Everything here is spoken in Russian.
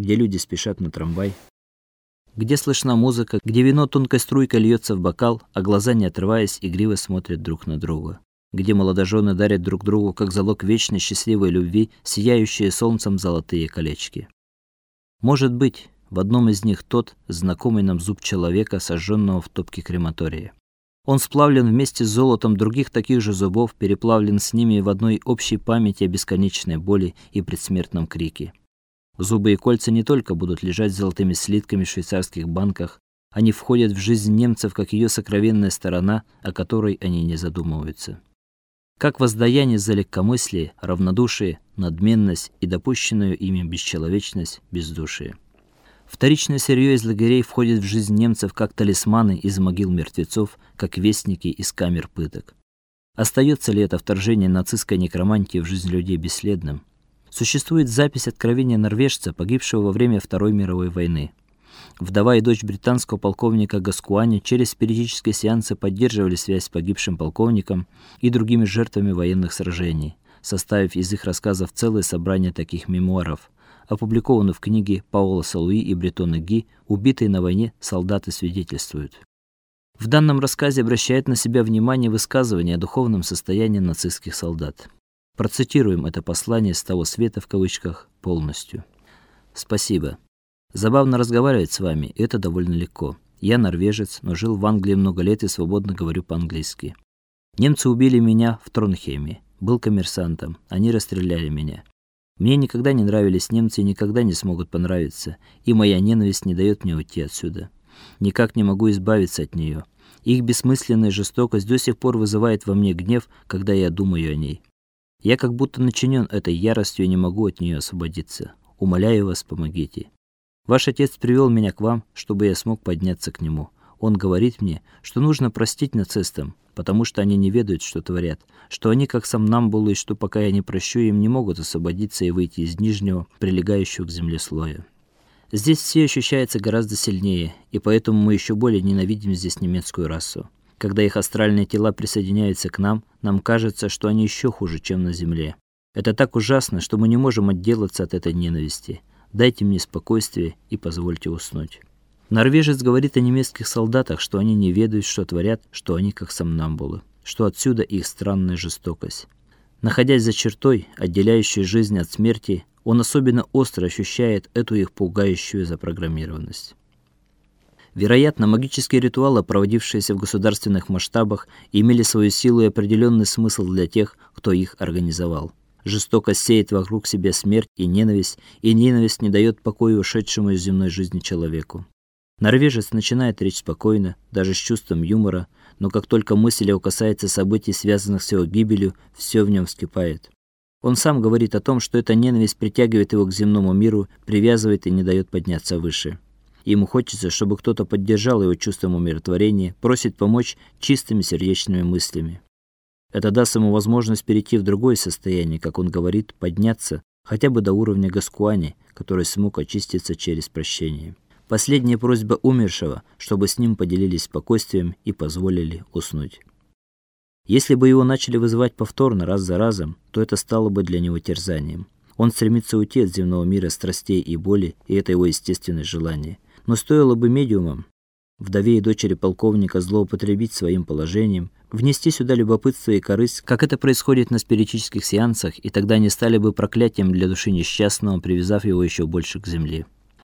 где люди спешат на трамвай, где слышна музыка, где вино тонкой струйкой льется в бокал, а глаза, не отрываясь, игриво смотрят друг на друга, где молодожены дарят друг другу как залог вечной счастливой любви сияющие солнцем золотые колечки. Может быть, в одном из них тот, знакомый нам зуб человека, сожженного в топке крематория. Он сплавлен вместе с золотом других таких же зубов, переплавлен с ними в одной общей памяти о бесконечной боли и предсмертном крике. Зубы и кольца не только будут лежать золотыми слитками в швейцарских банках, они входят в жизнь немцев как ее сокровенная сторона, о которой они не задумываются. Как воздаяние за легкомыслие, равнодушие, надменность и допущенную ими бесчеловечность, бездушие. Вторичное сырье из лагерей входит в жизнь немцев как талисманы из могил мертвецов, как вестники из камер пыток. Остается ли это вторжение нацистской некромантии в жизнь людей бесследным? Существует запись откровения норвежца, погибшего во время Второй мировой войны. Вдова и дочь британского полковника Гаскуани через спиритические сеансы поддерживали связь с погибшим полковником и другими жертвами военных сражений, составив из их рассказов целое собрание таких мемуаров, опубликовано в книге Паула Салуи и Бретона Ги «Убитые на войне солдаты свидетельствуют». В данном рассказе обращает на себя внимание высказывание о духовном состоянии нацистских солдат. Процитируем это послание с того света в кавычках полностью. Спасибо. Забавно разговаривать с вами, это довольно легко. Я норвежец, но жил в Англии много лет и свободно говорю по-английски. Немцы убили меня в Тронхейме. Был коммерсантом. Они расстреляли меня. Мне никогда не нравились немцы и никогда не смогут понравиться, и моя ненависть не дает мне уйти отсюда. Никак не могу избавиться от нее. Их бессмысленная жестокость до сих пор вызывает во мне гнев, когда я думаю о ней. Я как будто начинен этой яростью и не могу от нее освободиться. Умоляю вас, помогите. Ваш отец привел меня к вам, чтобы я смог подняться к нему. Он говорит мне, что нужно простить нацистам, потому что они не ведают, что творят, что они как сомнамбулы, и что пока я не прощу им, не могут освободиться и выйти из нижнего, прилегающего к земле слоя. Здесь все ощущается гораздо сильнее, и поэтому мы еще более ненавидим здесь немецкую расу. Когда их астральные тела присоединяются к нам, нам кажется, что они еще хуже, чем на земле. Это так ужасно, что мы не можем отделаться от этой ненависти. Дайте мне спокойствие и позвольте уснуть. Норвежец говорит о немецких солдатах, что они не ведают, что творят, что они как сомнамбулы, что отсюда их странная жестокость. Находясь за чертой, отделяющей жизнь от смерти, он особенно остро ощущает эту их пугающую запрограммированность. Вероятно, магические ритуалы, проводившиеся в государственных масштабах, имели свою силу и определенный смысл для тех, кто их организовал. Жестокость сеет вокруг себя смерть и ненависть, и ненависть не дает покоя ушедшему из земной жизни человеку. Норвежец начинает речь спокойно, даже с чувством юмора, но как только мысль его касается событий, связанных с его гибелью, все в нем вскипает. Он сам говорит о том, что эта ненависть притягивает его к земному миру, привязывает и не дает подняться выше. Ему хочется, чтобы кто-то поддержал его чувством умиротворения, просит помочь чистыми сердечными мыслями. Это даст ему возможность перейти в другое состояние, как он говорит, подняться хотя бы до уровня Гаскуани, который смог очиститься через прощение. Последняя просьба умершего, чтобы с ним поделились спокойствием и позволили уснуть. Если бы его начали вызывать повторно раз за разом, то это стало бы для него терзанием. Он стремится уйти от земного мира страстей и боли, и это его естественное желание. Но стоило бы медиумам, вдове и дочери полковника злоупотребить своим положением, внести сюда любопытство и корысть, как это происходит на спиритических сеансах, и тогда они стали бы проклятием для души несчастного, привязав его еще больше к земле.